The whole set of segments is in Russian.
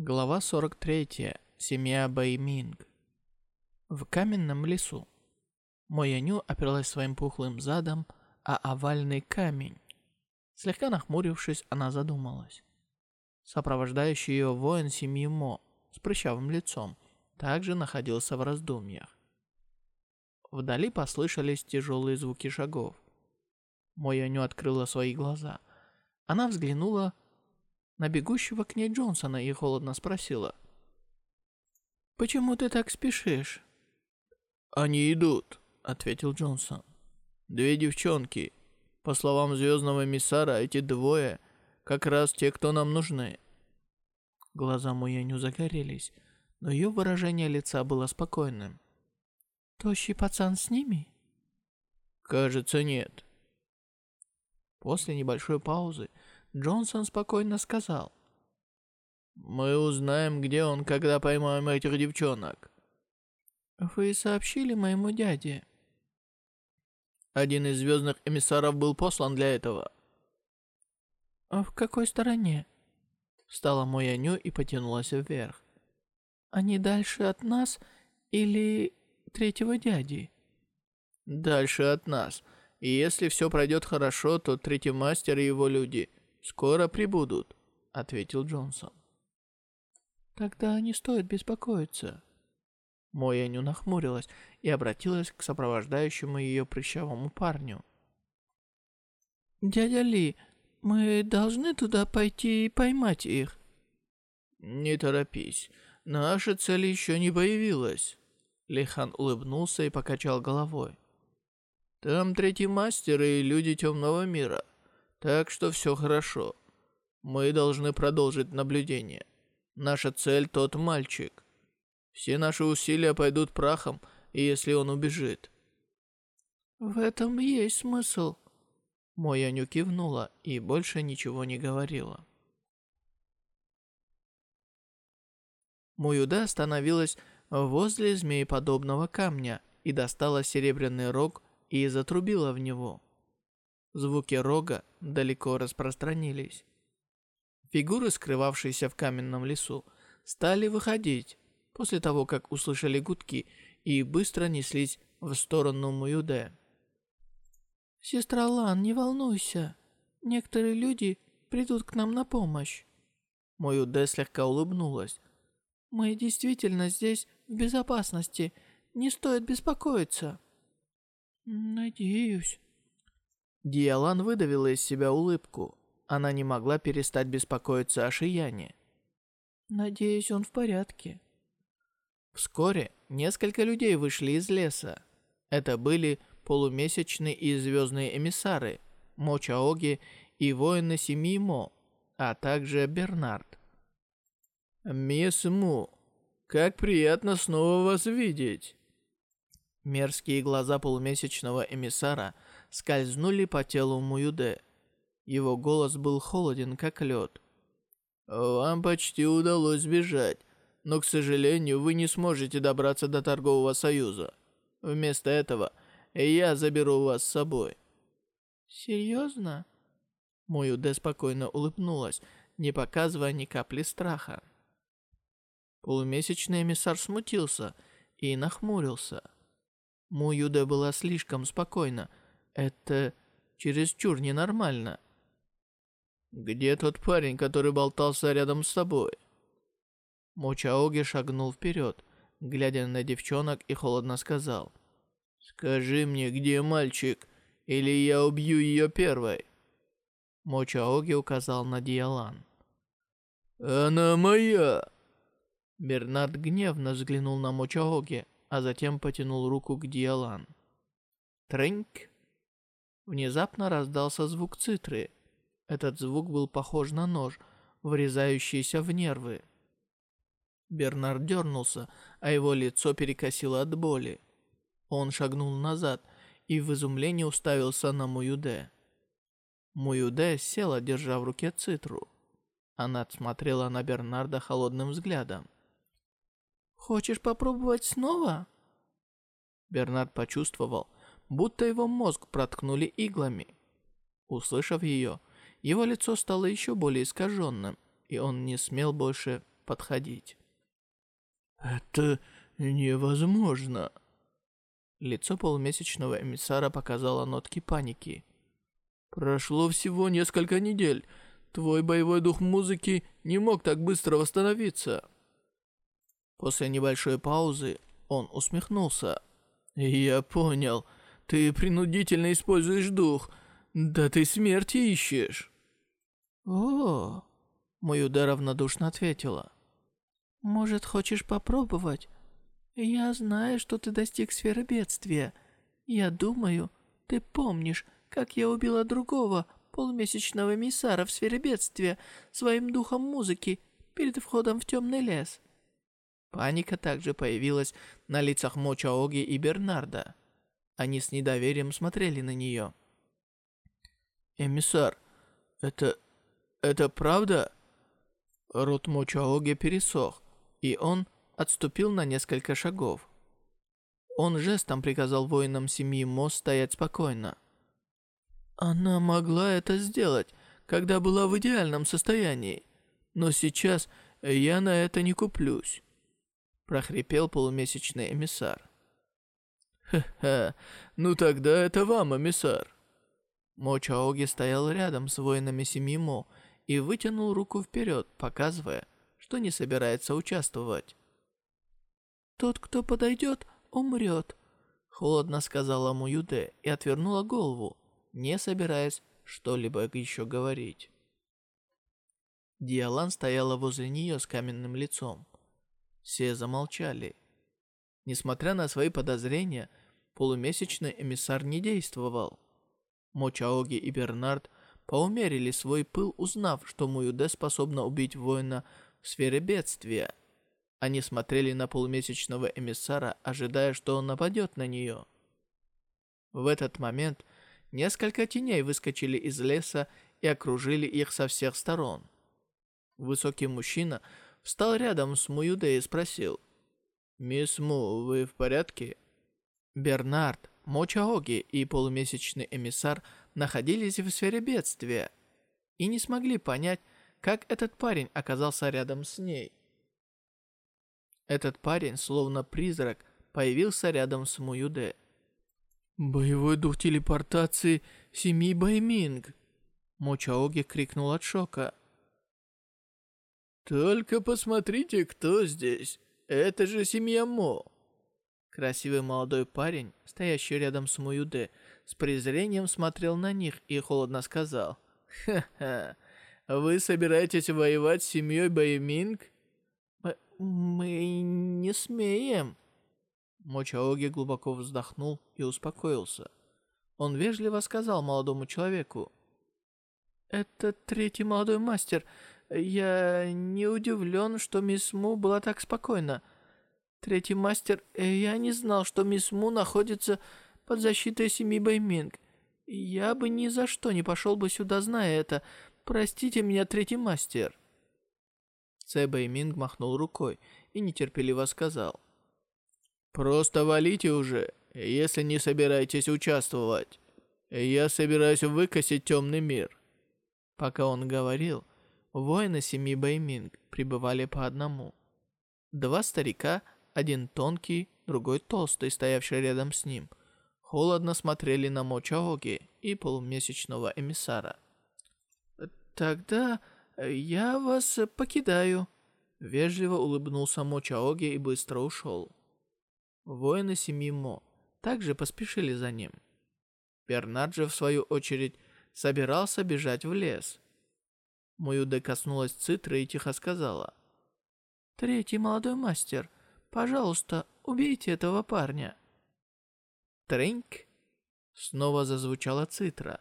Глава 43. Семья Бэйминг. В каменном лесу. Мояню оперлась своим пухлым задом, а овальный камень. Слегка нахмурившись, она задумалась. Сопровождающий ее воин семьи Мо с прыщавым лицом также находился в раздумьях. Вдали послышались тяжелые звуки шагов. Мояню открыла свои глаза. Она взглянула на бегущего к ней Джонсона и холодно спросила. «Почему ты так спешишь?» «Они идут», — ответил Джонсон. «Две девчонки. По словам звездного миссара, эти двое как раз те, кто нам нужны». Глаза Муяню загорелись, но ее выражение лица было спокойным. «Тощий пацан с ними?» «Кажется, нет». После небольшой паузы Джонсон спокойно сказал. «Мы узнаем, где он, когда поймаем этих девчонок». «Вы сообщили моему дяде?» Один из звездных эмиссаров был послан для этого. «А в какой стороне?» Встала Мояню и потянулась вверх. «Они дальше от нас или третьего дяди?» «Дальше от нас. И если все пройдет хорошо, то третий мастер и его люди скоро прибудут», — ответил Джонсон. «Тогда не стоит беспокоиться». Мояню нахмурилась и обратилась к сопровождающему ее прыщавому парню. «Дядя Ли, мы должны туда пойти и поймать их?» «Не торопись, наша цель еще не появилась». Лихан улыбнулся и покачал головой. «Там третий мастер и люди темного мира. Так что все хорошо. Мы должны продолжить наблюдение. Наша цель тот мальчик. Все наши усилия пойдут прахом, если он убежит. В этом есть смысл. Мояню кивнула и больше ничего не говорила. Муюда остановилась возле змееподобного камня и достала серебряный рог и затрубила в него. Звуки рога далеко распространились. Фигуры, скрывавшиеся в каменном лесу, стали выходить после того, как услышали гудки и быстро неслись в сторону Муюде. «Сестра Лан, не волнуйся. Некоторые люди придут к нам на помощь». Муюде слегка улыбнулась. «Мы действительно здесь в безопасности. Не стоит беспокоиться». «Надеюсь». Диалан выдавила из себя улыбку. Она не могла перестать беспокоиться о Шияне. «Надеюсь, он в порядке». Вскоре несколько людей вышли из леса. Это были полумесячные и звездные эмиссары, Мо Чаоги и воины семьи Мо, а также Бернард. «Мисс Му, как приятно снова вас видеть!» Мерзкие глаза полумесячного эмиссара – скользнули по телу Муюде. Его голос был холоден, как лед. «Вам почти удалось сбежать, но, к сожалению, вы не сможете добраться до торгового союза. Вместо этого я заберу вас с собой». «Серьезно?» Муюде спокойно улыбнулась, не показывая ни капли страха. Полумесячный эмиссар смутился и нахмурился. Муюде была слишком спокойна, это чересчур ненормально. Где тот парень, который болтался рядом с тобой? Мочаоги шагнул вперед, глядя на девчонок и холодно сказал. «Скажи мне, где мальчик, или я убью ее первой?» Мочаоги указал на Диалан. «Она моя!» Бернард гневно взглянул на Мочаоги, а затем потянул руку к Диалан. Трыньк! Внезапно раздался звук цитры. Этот звук был похож на нож, врезающийся в нервы. Бернард дернулся, а его лицо перекосило от боли. Он шагнул назад и в изумлении уставился на Муюде. Муюде села, держа в руке цитру. Она смотрела на Бернарда холодным взглядом. «Хочешь попробовать снова?» Бернард почувствовал, будто его мозг проткнули иглами. Услышав ее, его лицо стало еще более искаженным, и он не смел больше подходить. «Это невозможно!» Лицо полумесячного эмиссара показало нотки паники. «Прошло всего несколько недель. Твой боевой дух музыки не мог так быстро восстановиться». После небольшой паузы он усмехнулся. «Я понял. Ты принудительно используешь дух. Да ты смерти ищешь». «О!» Маюда равнодушно ответила. «Может, хочешь попробовать? Я знаю, что ты достиг сферы бедствия. Я думаю, ты помнишь, как я убила другого полумесячного эмиссара в сфере бедствия своим духом музыки перед входом в темный лес». Паника также появилась на лицах Мочаоги и Бернарда. Они с недоверием смотрели на нее. «Эмиссар, это... это правда?» Рот Мочаоги пересох, и он отступил на несколько шагов. Он жестом приказал воинам семьи Мо стоять спокойно. «Она могла это сделать, когда была в идеальном состоянии, но сейчас я на это не куплюсь», прохрипел полумесячный эмиссар. «Ха-ха, ну тогда это вам, эмиссар». Мо Чаоги стоял рядом с воинами семьи Мо и вытянул руку вперед, показывая, что не собирается участвовать. «Тот, кто подойдет, умрет», — холодно сказала Му Юде и отвернула голову, не собираясь что-либо еще говорить. Диалан стояла возле нее с каменным лицом. Все замолчали. Несмотря на свои подозрения, полумесячный эмиссар не действовал. Мочаоги и Бернард поумерили свой пыл, узнав, что Муюде способна убить воина в сфере бедствия. Они смотрели на полумесячного эмиссара, ожидая, что он нападет на нее. В этот момент несколько теней выскочили из леса и окружили их со всех сторон. Высокий мужчина встал рядом с Муюде и спросил. «Мисс Му, вы в порядке?» Бернард, Мочаоги и полумесячный эмиссар находились в сфере бедствия и не смогли понять, как этот парень оказался рядом с ней. Этот парень, словно призрак, появился рядом с Муюде. «Боевой дух телепортации семьи Байминг!» Мочаоги крикнул от шока. «Только посмотрите, кто здесь! Это же семья Мо!» Красивый молодой парень, стоящий рядом с Муюде, с презрением смотрел на них и холодно сказал. «Ха-ха, вы собираетесь воевать с семьей Байминг?» «Мы не смеем». Мочаоги глубоко вздохнул и успокоился. Он вежливо сказал молодому человеку. «Это третий молодой мастер. Я не удивлен, что мисс Му была так спокойна. Третий мастер, я не знал, что мисс Му находится под защитой семьи Байминг. Я бы ни за что не пошел бы сюда, зная это. Простите меня, третий мастер». Цэ Бэйминг махнул рукой и нетерпеливо сказал. «Просто валите уже, если не собираетесь участвовать. Я собираюсь выкосить темный мир». Пока он говорил, воины семьи Бэйминг прибывали по одному. Два старика, один тонкий, другой толстый, стоявший рядом с ним, холодно смотрели на Мочаоги и полумесячного эмиссара. «Тогда я вас покидаю», — вежливо улыбнулся Мочаоги и быстро ушел. Воины семьи Мо также поспешили за ним. Бернард же, в свою очередь, собирался бежать в лес, Моюде коснулась цитры и тихо сказала. «Третий молодой мастер, пожалуйста, убейте этого парня». Тринк! Снова зазвучала цитра.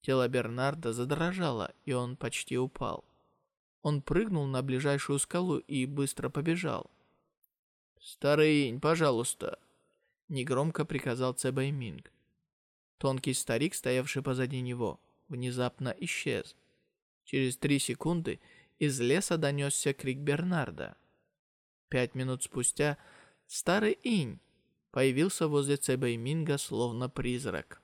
Тело Бернарда задрожало, и он почти упал. Он прыгнул на ближайшую скалу и быстро побежал. «Старый инь, пожалуйста!» Негромко приказал Цебай Минг. Тонкий старик, стоявший позади него, внезапно исчез. Через три секунды из леса донесся крик Бернарда. Пять минут спустя старый инь появился возле Цебэйминга словно призрак.